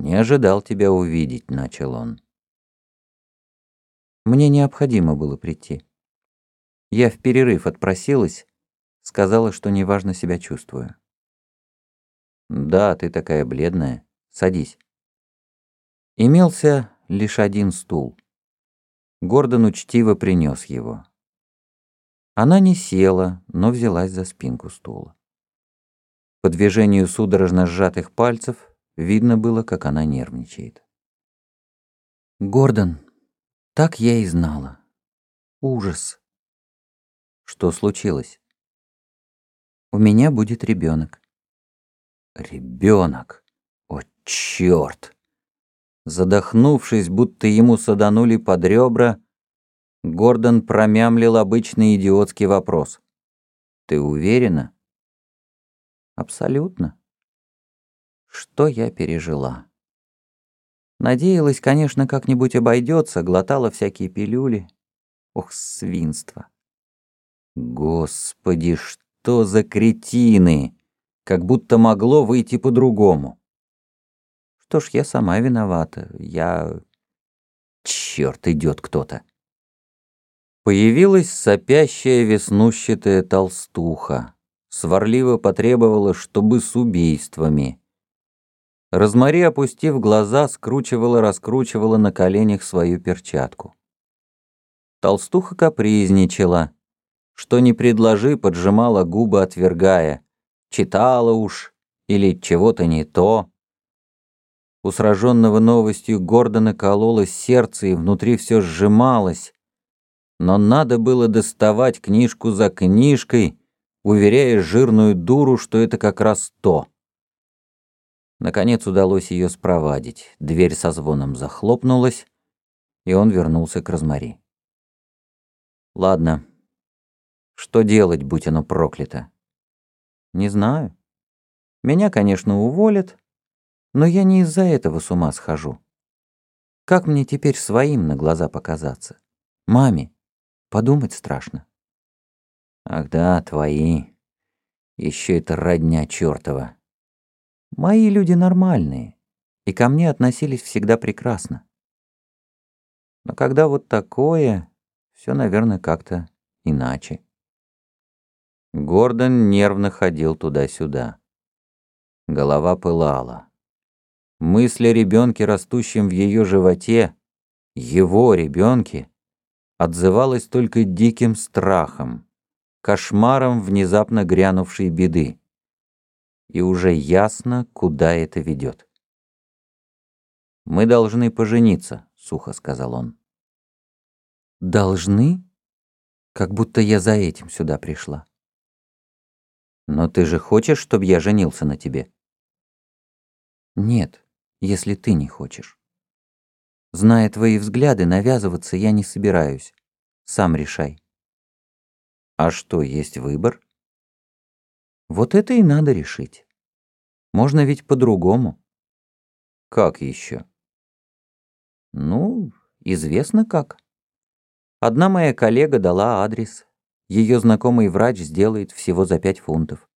«Не ожидал тебя увидеть», — начал он. Мне необходимо было прийти. Я в перерыв отпросилась, сказала, что неважно себя чувствую. «Да, ты такая бледная. Садись». Имелся лишь один стул. Гордон учтиво принес его. Она не села, но взялась за спинку стула. По движению судорожно сжатых пальцев видно было, как она нервничает. «Гордон, так я и знала. Ужас». «Что случилось?» «У меня будет ребенок. «Ребенок! О, черт!» Задохнувшись, будто ему саданули под ребра, Гордон промямлил обычный идиотский вопрос. «Ты уверена?» «Абсолютно». Что я пережила? Надеялась, конечно, как-нибудь обойдется, глотала всякие пилюли. Ох, свинство. Господи, что за кретины! Как будто могло выйти по-другому. Что ж, я сама виновата. Я... Черт, идет кто-то. Появилась сопящая веснущатая толстуха. Сварливо потребовала, чтобы с убийствами. Розмари, опустив глаза, скручивала-раскручивала на коленях свою перчатку. Толстуха капризничала. Что не предложи, поджимала губы, отвергая. Читала уж, или чего-то не то. У сраженного новостью Гордона кололось сердце, и внутри все сжималось но надо было доставать книжку за книжкой, уверяя жирную дуру, что это как раз то. Наконец удалось ее спровадить. Дверь со звоном захлопнулась, и он вернулся к Розмари. «Ладно. Что делать, будь оно проклято?» «Не знаю. Меня, конечно, уволят, но я не из-за этого с ума схожу. Как мне теперь своим на глаза показаться? Маме, Подумать страшно. Ах да, твои. Еще это родня чертова. Мои люди нормальные, и ко мне относились всегда прекрасно. Но когда вот такое, все, наверное, как-то иначе. Гордон нервно ходил туда-сюда. Голова пылала. Мысль о ребенке, растущем в ее животе, его ребенке, отзывалось только диким страхом, кошмаром внезапно грянувшей беды. И уже ясно, куда это ведет. «Мы должны пожениться», — сухо сказал он. «Должны? Как будто я за этим сюда пришла». «Но ты же хочешь, чтобы я женился на тебе?» «Нет, если ты не хочешь». Зная твои взгляды, навязываться я не собираюсь. Сам решай. А что, есть выбор? Вот это и надо решить. Можно ведь по-другому. Как еще? Ну, известно как. Одна моя коллега дала адрес. Ее знакомый врач сделает всего за пять фунтов.